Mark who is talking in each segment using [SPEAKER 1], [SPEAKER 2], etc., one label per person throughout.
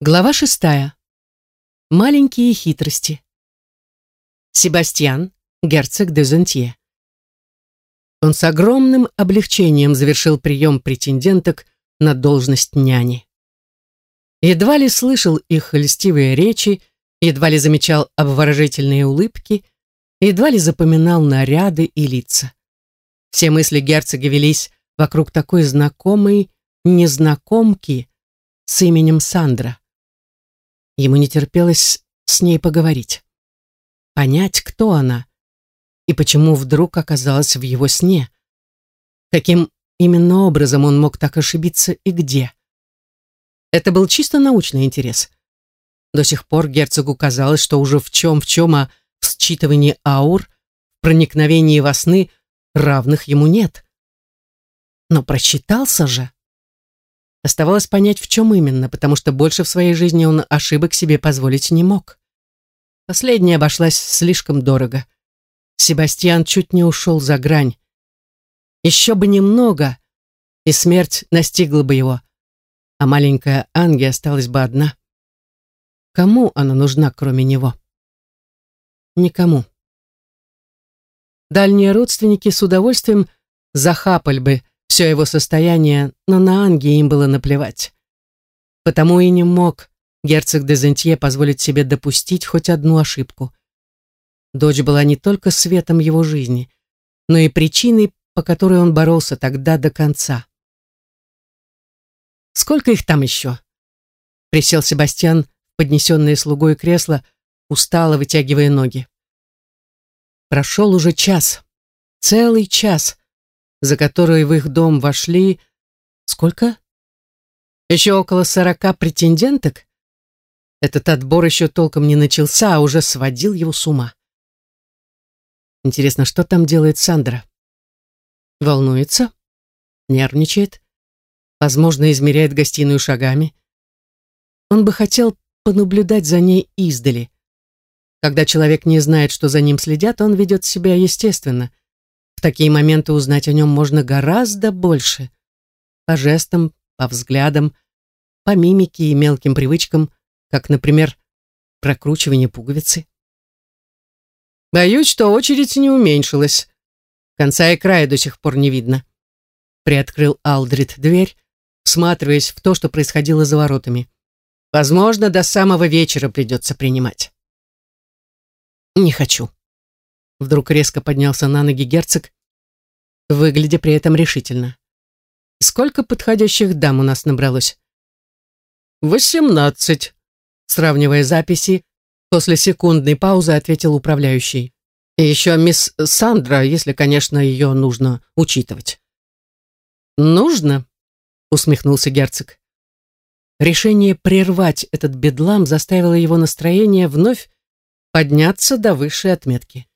[SPEAKER 1] Глава шестая. Маленькие хитрости. Себастьян, герцог де Зентье. Он с огромным облегчением завершил прием претенденток на должность няни. Едва ли слышал их льстивые речи, едва ли замечал обворожительные улыбки, едва ли запоминал наряды и лица. Все мысли герцога велись вокруг такой знакомой незнакомки с именем Сандра. Ему не терпелось с ней поговорить. Понять, кто она и почему вдруг оказалась в его сне. Каким именно образом он мог так ошибиться и где. Это был чисто научный интерес. До сих пор герцогу казалось, что уже в чем-в чем, а в считывании аур, проникновении во сны равных ему нет. Но просчитался же. Оставалось понять, в чем именно, потому что больше в своей жизни он ошибок себе позволить не мог. Последняя обошлась слишком дорого. Себастьян чуть не ушел за грань. Еще бы немного, и смерть настигла бы его, а маленькая Анги осталась бы одна. Кому она нужна, кроме него? Никому. Дальние родственники с удовольствием захапали бы все его состояние, но на Анги им было наплевать. Потому и не мог герцог де Зентье позволить себе допустить хоть одну ошибку. Дочь была не только светом его жизни, но и причиной, по которой он боролся тогда до конца. «Сколько их там еще?» Присел Себастьян поднесенное слугой кресло, устало вытягивая ноги. Прошел уже час, целый час, за которой в их дом вошли... Сколько? Еще около сорока претенденток? Этот отбор еще толком не начался, а уже сводил его с ума. Интересно, что там делает Сандра? Волнуется? Нервничает? Возможно, измеряет гостиную шагами? Он бы хотел понаблюдать за ней издали. Когда человек не знает, что за ним следят, он ведет себя естественно — такие моменты узнать о нем можно гораздо больше. По жестам, по взглядам, по мимике и мелким привычкам, как, например, прокручивание пуговицы. Боюсь, что очередь не уменьшилась. Конца и края до сих пор не видно. Приоткрыл Алдрид дверь, всматриваясь в то, что происходило за воротами. Возможно, до самого вечера придется принимать. Не хочу. Вдруг резко поднялся на ноги герцог, выглядя при этом решительно. «Сколько подходящих дам у нас набралось?» «Восемнадцать», сравнивая записи, после секундной паузы ответил управляющий. «И еще мисс Сандра, если, конечно, ее нужно учитывать». «Нужно?» — усмехнулся герцог. Решение прервать этот бедлам заставило его настроение вновь подняться до высшей отметки.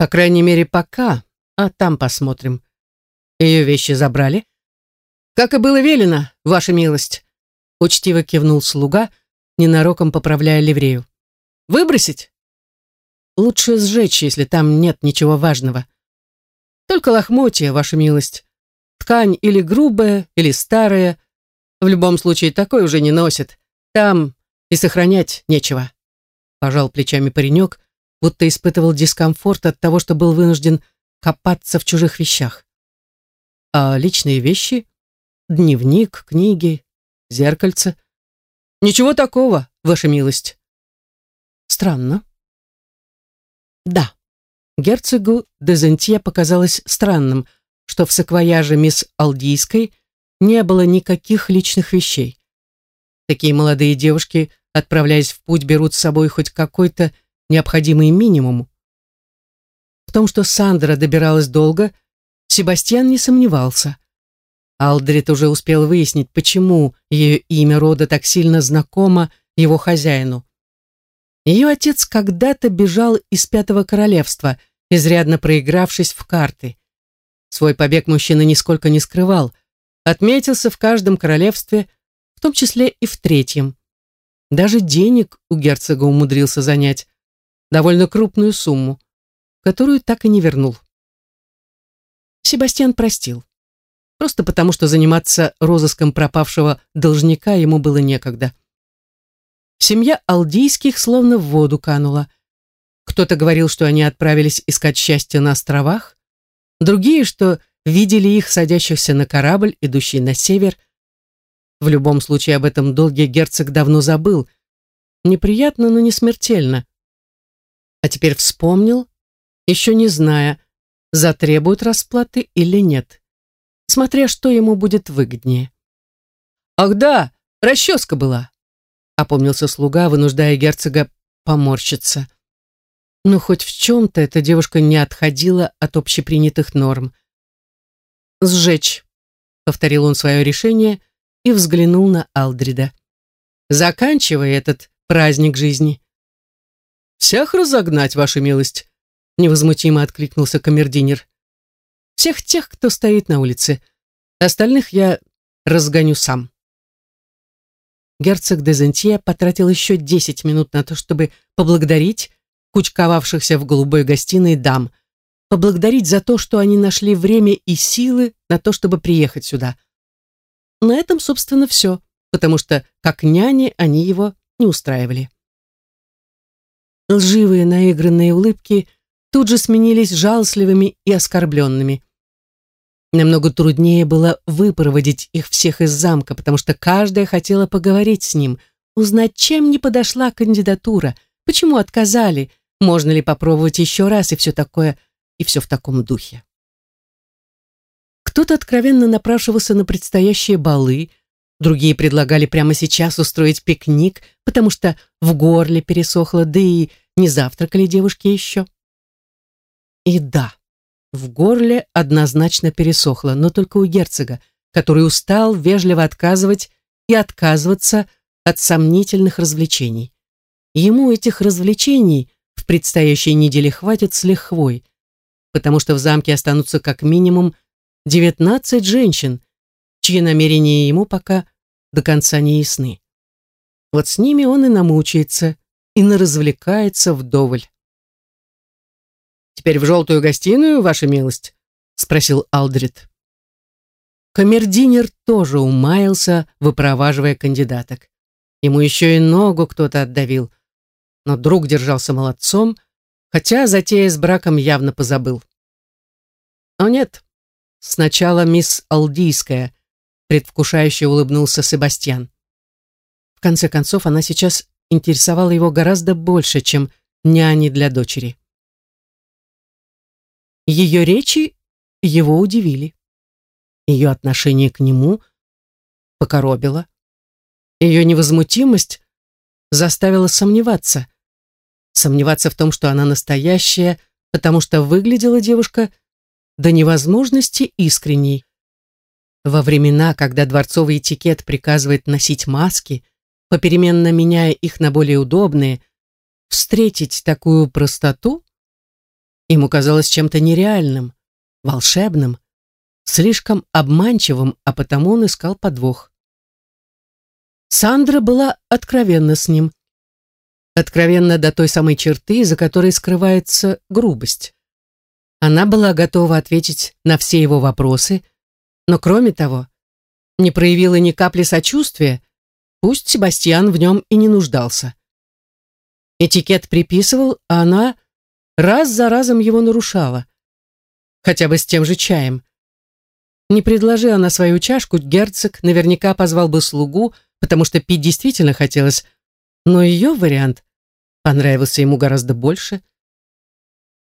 [SPEAKER 1] По крайней мере, пока, а там посмотрим. Ее вещи забрали? Как и было велено, ваша милость. Учтиво кивнул слуга, ненароком поправляя ливрею. Выбросить? Лучше сжечь, если там нет ничего важного. Только лохмотья, ваша милость. Ткань или грубая, или старая. В любом случае, такой уже не носит. Там и сохранять нечего. Пожал плечами паренек, будто испытывал дискомфорт от того, что был вынужден копаться в чужих вещах. А личные вещи? Дневник, книги, зеркальце? Ничего такого, ваша милость. Странно. Да, герцогу Дезентье показалось странным, что в саквояже мисс Алдийской не было никаких личных вещей. Такие молодые девушки, отправляясь в путь, берут с собой хоть какой-то необходимый минимум. В том, что Сандра добиралась долго, Себастьян не сомневался. Алдрид уже успел выяснить, почему ее имя рода так сильно знакомо его хозяину. Ее отец когда-то бежал из Пятого Королевства, изрядно проигравшись в карты. Свой побег мужчина нисколько не скрывал, отметился в каждом королевстве, в том числе и в третьем. Даже денег у герцога умудрился занять, довольно крупную сумму, которую так и не вернул. Себастьян простил. Просто потому, что заниматься розыском пропавшего должника ему было некогда. семья Алдийских словно в воду канула. Кто-то говорил, что они отправились искать счастье на островах, другие, что видели их садящихся на корабль, идущий на север. В любом случае об этом долгий герцог давно забыл. Неприятно, но не смертельно. А теперь вспомнил, еще не зная, затребуют расплаты или нет, смотря что ему будет выгоднее. «Ах да, расческа была!» — опомнился слуга, вынуждая герцога поморщиться. Но хоть в чем-то эта девушка не отходила от общепринятых норм. «Сжечь», — повторил он свое решение и взглянул на Алдрида. «Заканчивай этот праздник жизни». «Всех разогнать, ваша милость», — невозмутимо откликнулся камердинер. «Всех тех, кто стоит на улице. Остальных я разгоню сам». Герцог Дезентье потратил еще десять минут на то, чтобы поблагодарить кучковавшихся в голубой гостиной дам, поблагодарить за то, что они нашли время и силы на то, чтобы приехать сюда. На этом, собственно, все, потому что, как няни, они его не устраивали. Лживые наигранные улыбки тут же сменились жалостливыми и оскорбленными. Намного труднее было выпроводить их всех из замка, потому что каждая хотела поговорить с ним, узнать, чем не подошла кандидатура, почему отказали, можно ли попробовать еще раз и все такое, и все в таком духе. Кто-то откровенно напрашивался на предстоящие балы, другие предлагали прямо сейчас устроить пикник, потому что в горле пересохло, да и не завтракали девушки еще. И да, в горле однозначно пересохло, но только у герцога, который устал вежливо отказывать и отказываться от сомнительных развлечений. Ему этих развлечений в предстоящей неделе хватит с лихвой, потому что в замке останутся как минимум 19 женщин, чьи намерения ему пока до конца не ясны. Вот с ними он и намучается, и наразвлекается вдоволь. «Теперь в желтую гостиную, ваша милость?» — спросил Алдрид. Камердинер тоже умаялся, выпроваживая кандидаток. Ему еще и ногу кто-то отдавил, но друг держался молодцом, хотя затея с браком явно позабыл. «О нет, сначала мисс Алдийская», предвкушающе улыбнулся Себастьян. В конце концов, она сейчас интересовала его гораздо больше, чем няни для дочери. Ее речи его удивили. Ее отношение к нему покоробило. Ее невозмутимость заставила сомневаться. Сомневаться в том, что она настоящая, потому что выглядела девушка до невозможности искренней. Во времена, когда дворцовый этикет приказывает носить маски, попеременно меняя их на более удобные, встретить такую простоту ему казалось чем-то нереальным, волшебным, слишком обманчивым, а потому он искал подвох. Сандра была откровенна с ним. Откровенна до той самой черты, за которой скрывается грубость. Она была готова ответить на все его вопросы, но кроме того, не проявила ни капли сочувствия, пусть Себастьян в нем и не нуждался. Этикет приписывал, а она раз за разом его нарушала. Хотя бы с тем же чаем. Не предложи она свою чашку, герцог наверняка позвал бы слугу, потому что пить действительно хотелось, но ее вариант понравился ему гораздо больше,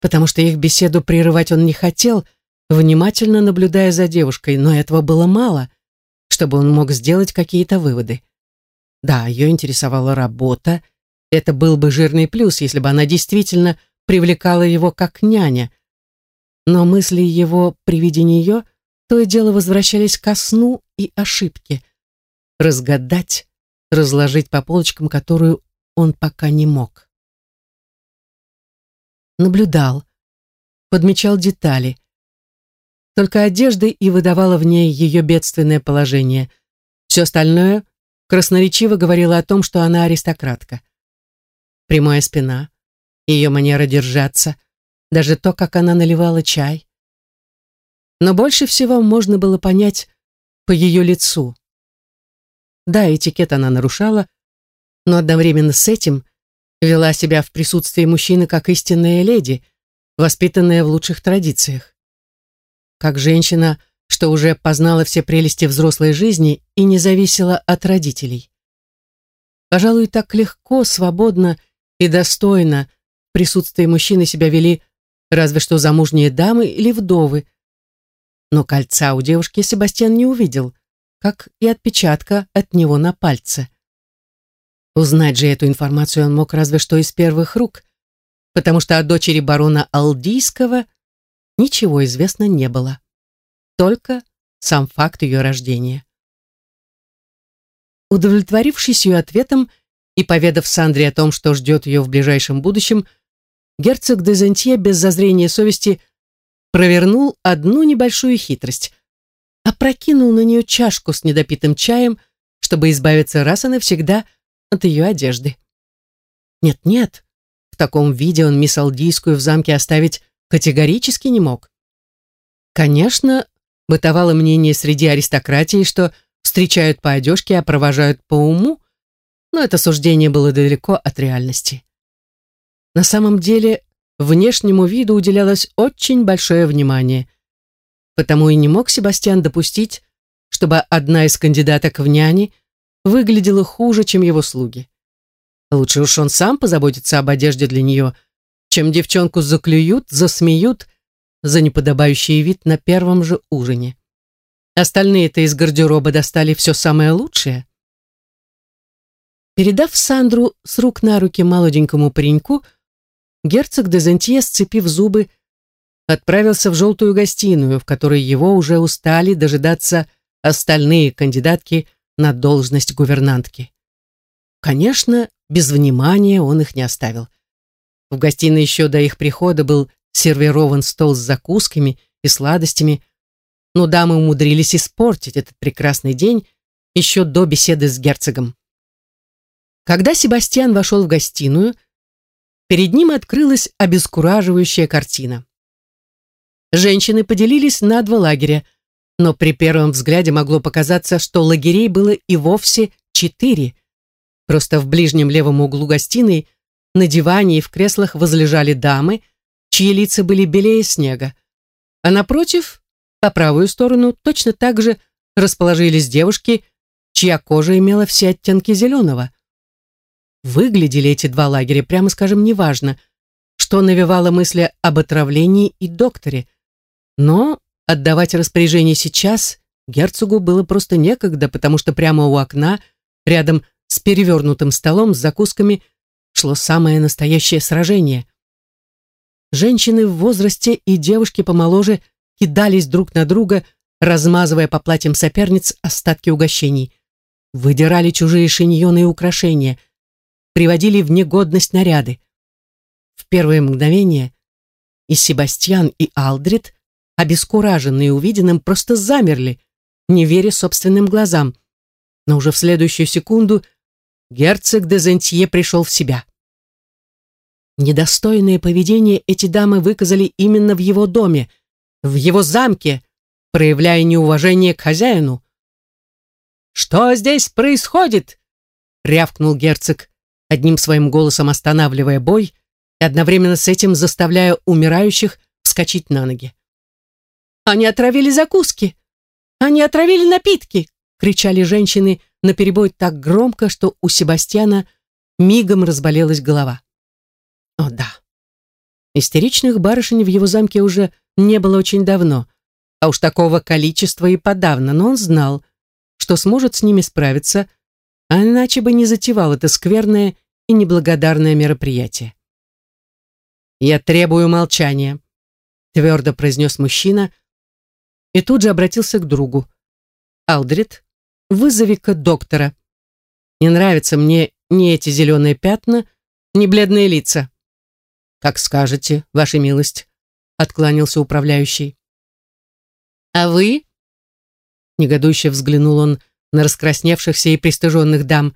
[SPEAKER 1] потому что их беседу прерывать он не хотел, внимательно наблюдая за девушкой, но этого было мало, чтобы он мог сделать какие-то выводы. Да, ее интересовала работа, это был бы жирный плюс, если бы она действительно привлекала его как няня, но мысли его при виде нее то и дело возвращались ко сну и ошибке — разгадать, разложить по полочкам, которую он пока не мог. Наблюдал, подмечал детали. Только одежда и выдавала в ней ее бедственное положение. Все остальное красноречиво говорило о том, что она аристократка. Прямая спина, ее манера держаться, даже то, как она наливала чай. Но больше всего можно было понять по ее лицу. Да, этикет она нарушала, но одновременно с этим вела себя в присутствии мужчины как истинная леди, воспитанная в лучших традициях. Как женщина, что уже познала все прелести взрослой жизни и не зависела от родителей. Пожалуй, так легко, свободно и достойно в присутствии мужчины себя вели разве что замужние дамы или вдовы. Но кольца у девушки Себастьян не увидел, как и отпечатка от него на пальце. Узнать же эту информацию он мог разве что из первых рук, потому что о дочери барона Алдийского ничего известно не было. Только сам факт ее рождения. Удовлетворившись ее ответом и поведав Сандре о том, что ждет ее в ближайшем будущем, герцог де Зентье без зазрения совести провернул одну небольшую хитрость. Опрокинул на нее чашку с недопитым чаем, чтобы избавиться раз и навсегда от ее одежды. Нет-нет, в таком виде он мисс Алдийскую в замке оставить категорически не мог. Конечно, бытовало мнение среди аристократии, что встречают по одежке, а провожают по уму, но это суждение было далеко от реальности. На самом деле, внешнему виду уделялось очень большое внимание, потому и не мог Себастьян допустить, чтобы одна из кандидаток в няни выглядела хуже, чем его слуги. Лучше уж он сам позаботится об одежде для нее, чем девчонку заклюют, засмеют за неподобающий вид на первом же ужине. Остальные-то из гардероба достали все самое лучшее. Передав Сандру с рук на руки молоденькому пареньку, герцог де Зентье, сцепив зубы, отправился в желтую гостиную, в которой его уже устали дожидаться остальные кандидатки на должность гувернантки. Конечно, без внимания он их не оставил. В гостиной еще до их прихода был сервирован стол с закусками и сладостями, но дамы умудрились испортить этот прекрасный день еще до беседы с герцогом. Когда Себастьян вошел в гостиную, перед ним открылась обескураживающая картина. Женщины поделились на два лагеря, но при первом взгляде могло показаться, что лагерей было и вовсе четыре. Просто в ближнем левом углу гостиной на диване и в креслах возлежали дамы, чьи лица были белее снега. А напротив, по правую сторону, точно так же расположились девушки, чья кожа имела все оттенки зеленого. Выглядели эти два лагеря, прямо скажем, неважно, что навевало мысли об отравлении и докторе. Но Отдавать распоряжение сейчас герцогу было просто некогда, потому что прямо у окна, рядом с перевернутым столом с закусками, шло самое настоящее сражение. Женщины в возрасте и девушки помоложе кидались друг на друга, размазывая по платьям соперниц остатки угощений. Выдирали чужие шиньоны и украшения, приводили в негодность наряды. В первое мгновение и Себастьян, и Алдрид обескураженные увиденным, просто замерли, не веря собственным глазам. Но уже в следующую секунду герцог де Зентье пришел в себя. Недостойное поведение эти дамы выказали именно в его доме, в его замке, проявляя неуважение к хозяину. «Что здесь происходит?» — рявкнул герцог, одним своим голосом останавливая бой и одновременно с этим заставляя умирающих вскочить на ноги. Они отравили закуски! Они отравили напитки!» кричали женщины наперебой так громко, что у Себастьяна мигом разболелась голова. О да, истеричных барышень в его замке уже не было очень давно, а уж такого количества и подавно, но он знал, что сможет с ними справиться, а иначе бы не затевал это скверное и неблагодарное мероприятие. «Я требую молчания», — твердо произнес мужчина, — и тут же обратился к другу. «Алдрид, вызови-ка доктора. Не нравятся мне ни эти зеленые пятна, ни бледные лица». «Как скажете, ваша милость», — откланялся управляющий. «А вы?» Негодующе взглянул он на раскрасневшихся и пристыженных дам.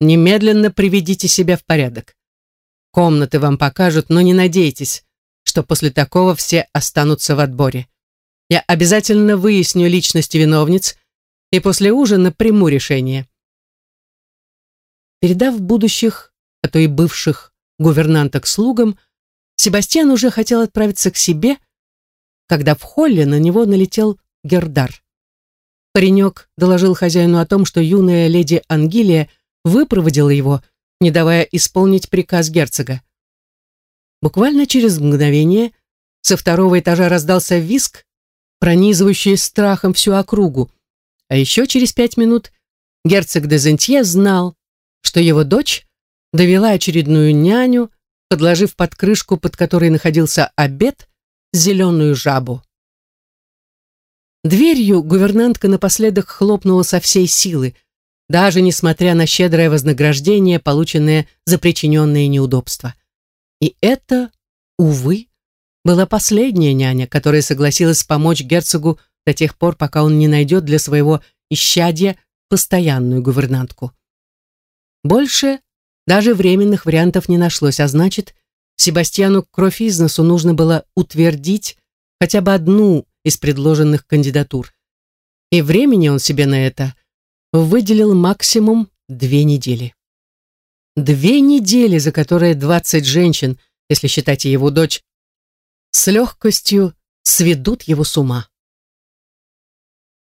[SPEAKER 1] «Немедленно приведите себя в порядок. Комнаты вам покажут, но не надейтесь, что после такого все останутся в отборе. Я обязательно выясню личности виновниц и после ужина приму решение. Передав будущих, а то и бывших гувернанток слугам, Себастьян уже хотел отправиться к себе, когда в холле на него налетел Гердар. Паренек доложил хозяину о том, что юная леди Ангелия выпроводила его, не давая исполнить приказ герцога. Буквально через мгновение со второго этажа раздался виск, пронизывающий страхом всю округу, а еще через пять минут герцог де Зентье знал, что его дочь довела очередную няню, подложив под крышку, под которой находился обед, зеленую жабу. Дверью гувернантка напоследок хлопнула со всей силы, даже несмотря на щедрое вознаграждение, полученное за причиненные неудобства. И это, увы, была последняя няня, которая согласилась помочь герцогу до тех пор, пока он не найдет для своего исчадья постоянную гувернантку. Больше даже временных вариантов не нашлось, а значит, Себастьяну кровь из носу нужно было утвердить хотя бы одну из предложенных кандидатур. И времени он себе на это выделил максимум две недели. Две недели, за которые 20 женщин, если считать и его дочь, с легкостью сведут его с ума.